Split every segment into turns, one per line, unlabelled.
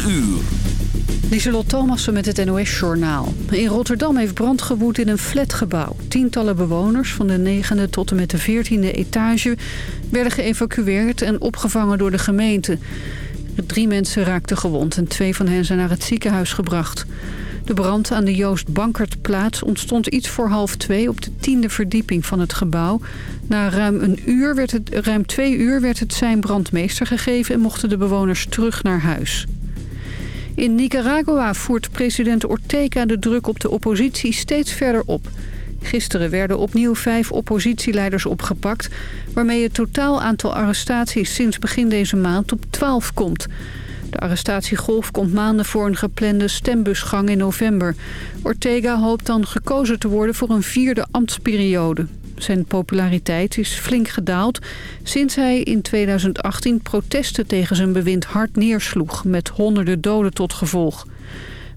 4 uur.
Lieselot Thomassen met het NOS-journaal. In Rotterdam heeft brand gewoed in een flatgebouw. Tientallen bewoners van de negende tot en met de veertiende etage... werden geëvacueerd en opgevangen door de gemeente. Drie mensen raakten gewond en twee van hen zijn naar het ziekenhuis gebracht. De brand aan de Joost Bankertplaats ontstond iets voor half twee... op de tiende verdieping van het gebouw. Na ruim, een uur werd het, ruim twee uur werd het zijn brandmeester gegeven... en mochten de bewoners terug naar huis. In Nicaragua voert president Ortega de druk op de oppositie steeds verder op. Gisteren werden opnieuw vijf oppositieleiders opgepakt... waarmee het totaal aantal arrestaties sinds begin deze maand op 12 komt. De arrestatiegolf komt maanden voor een geplande stembusgang in november. Ortega hoopt dan gekozen te worden voor een vierde ambtsperiode. Zijn populariteit is flink gedaald sinds hij in 2018 protesten tegen zijn bewind hard neersloeg... met honderden doden tot gevolg.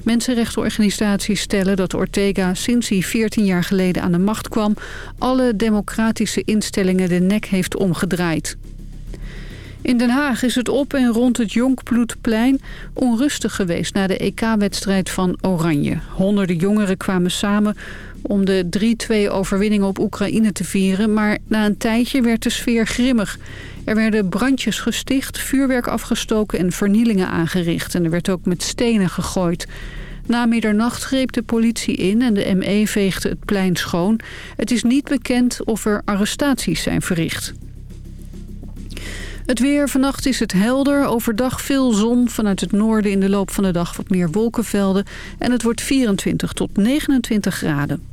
Mensenrechtenorganisaties stellen dat Ortega sinds hij 14 jaar geleden aan de macht kwam... alle democratische instellingen de nek heeft omgedraaid. In Den Haag is het op en rond het Jonkbloedplein onrustig geweest... na de EK-wedstrijd van Oranje. Honderden jongeren kwamen samen om de 3-2 overwinning op Oekraïne te vieren... maar na een tijdje werd de sfeer grimmig. Er werden brandjes gesticht, vuurwerk afgestoken en vernielingen aangericht... en er werd ook met stenen gegooid. Na middernacht greep de politie in en de ME veegde het plein schoon. Het is niet bekend of er arrestaties zijn verricht. Het weer. Vannacht is het helder. Overdag veel zon. Vanuit het noorden in de loop van de dag wat meer wolkenvelden. En het wordt 24 tot 29 graden.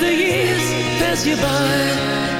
the years pass you by.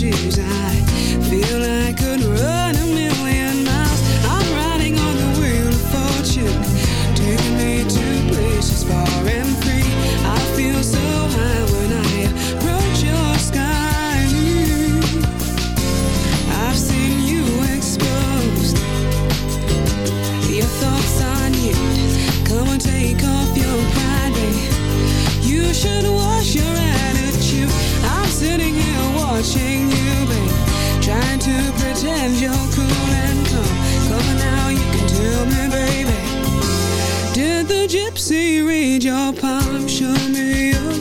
choose.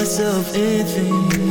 myself anything.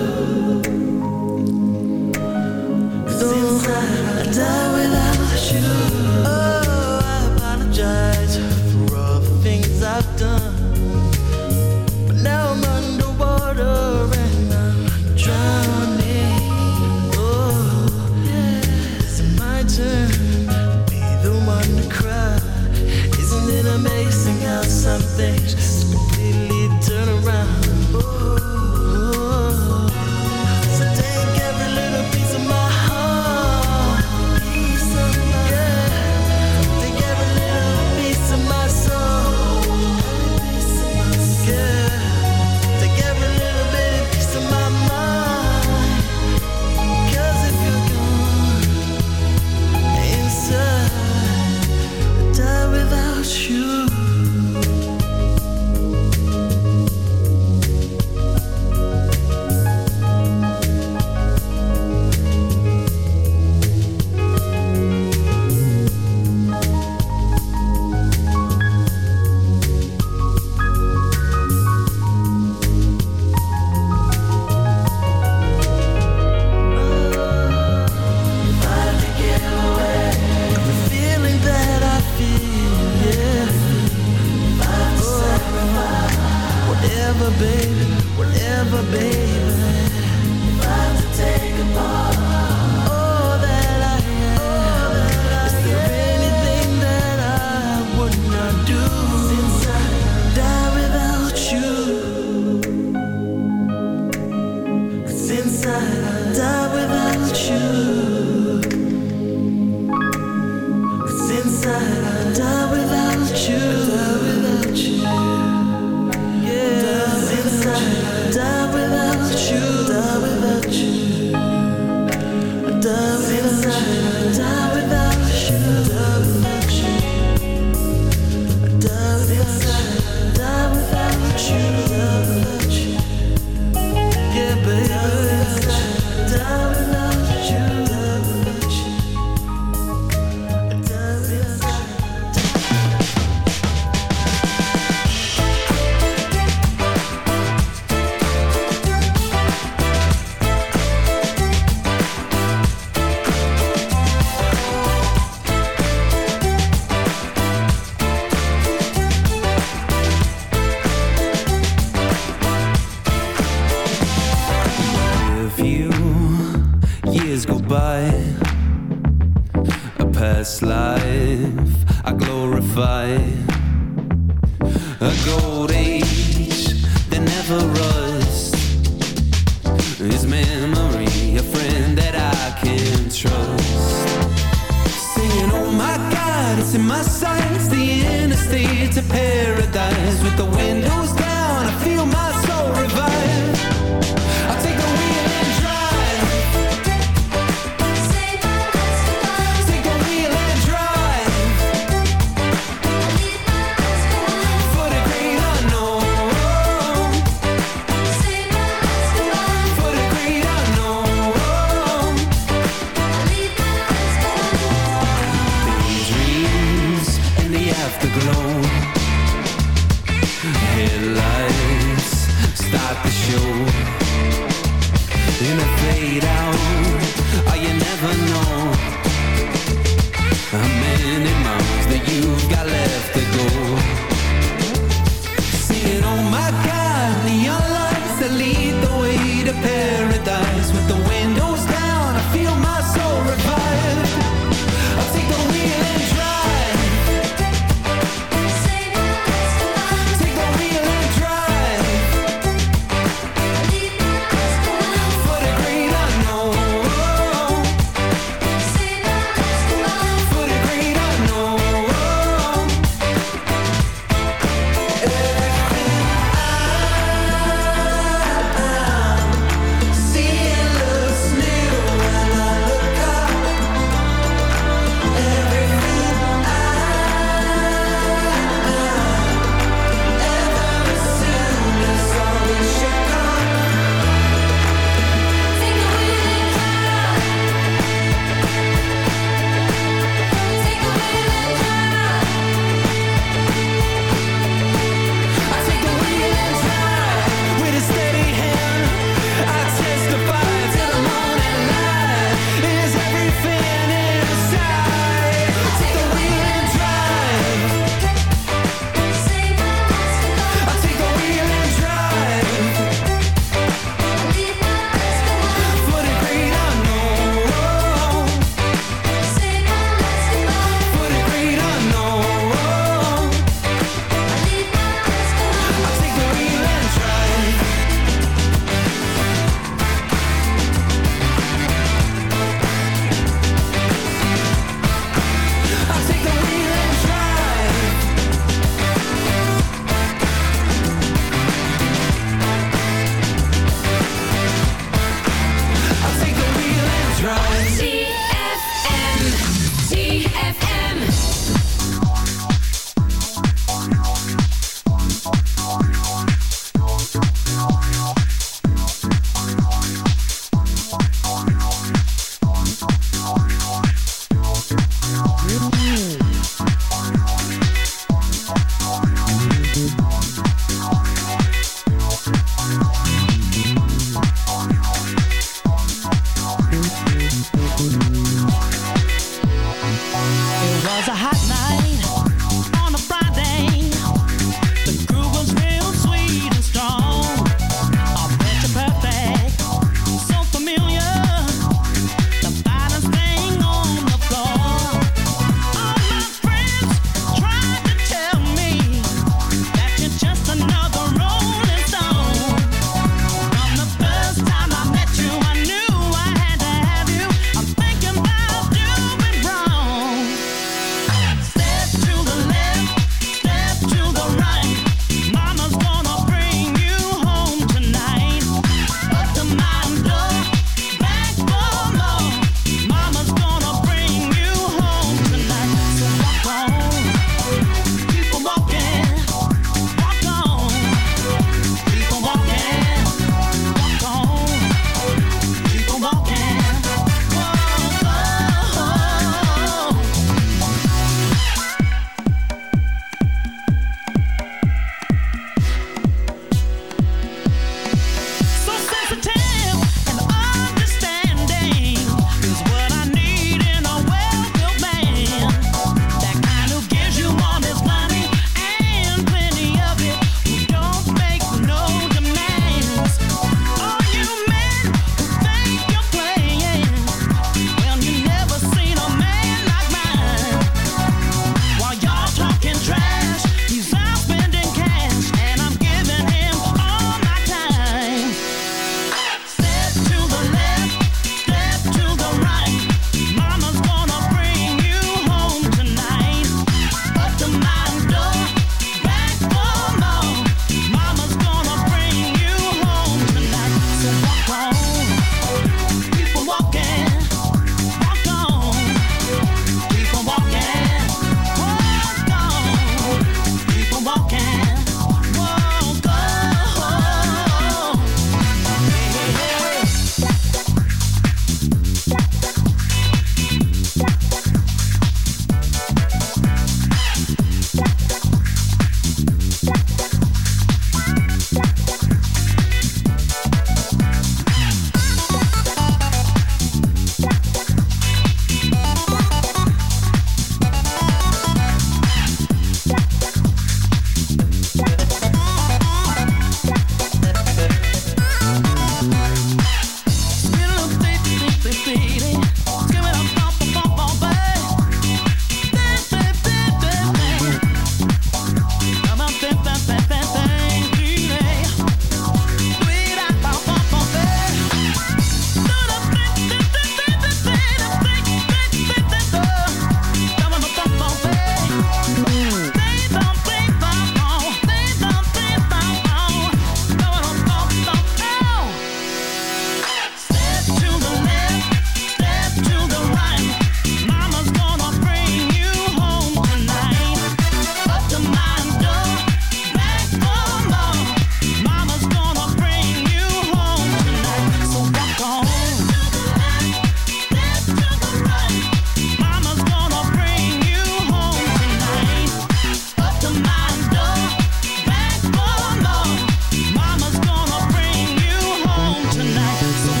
night. So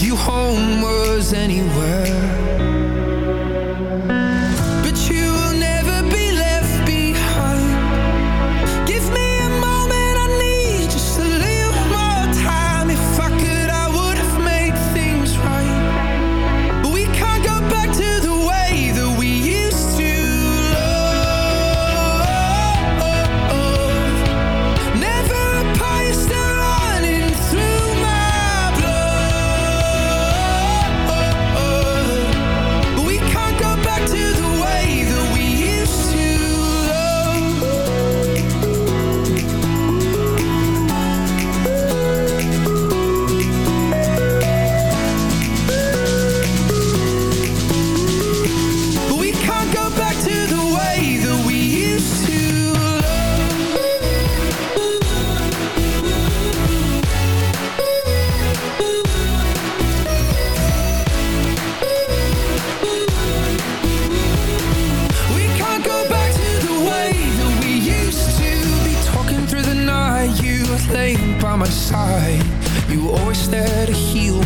You,
home was anywhere.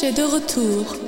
J'ai de retour.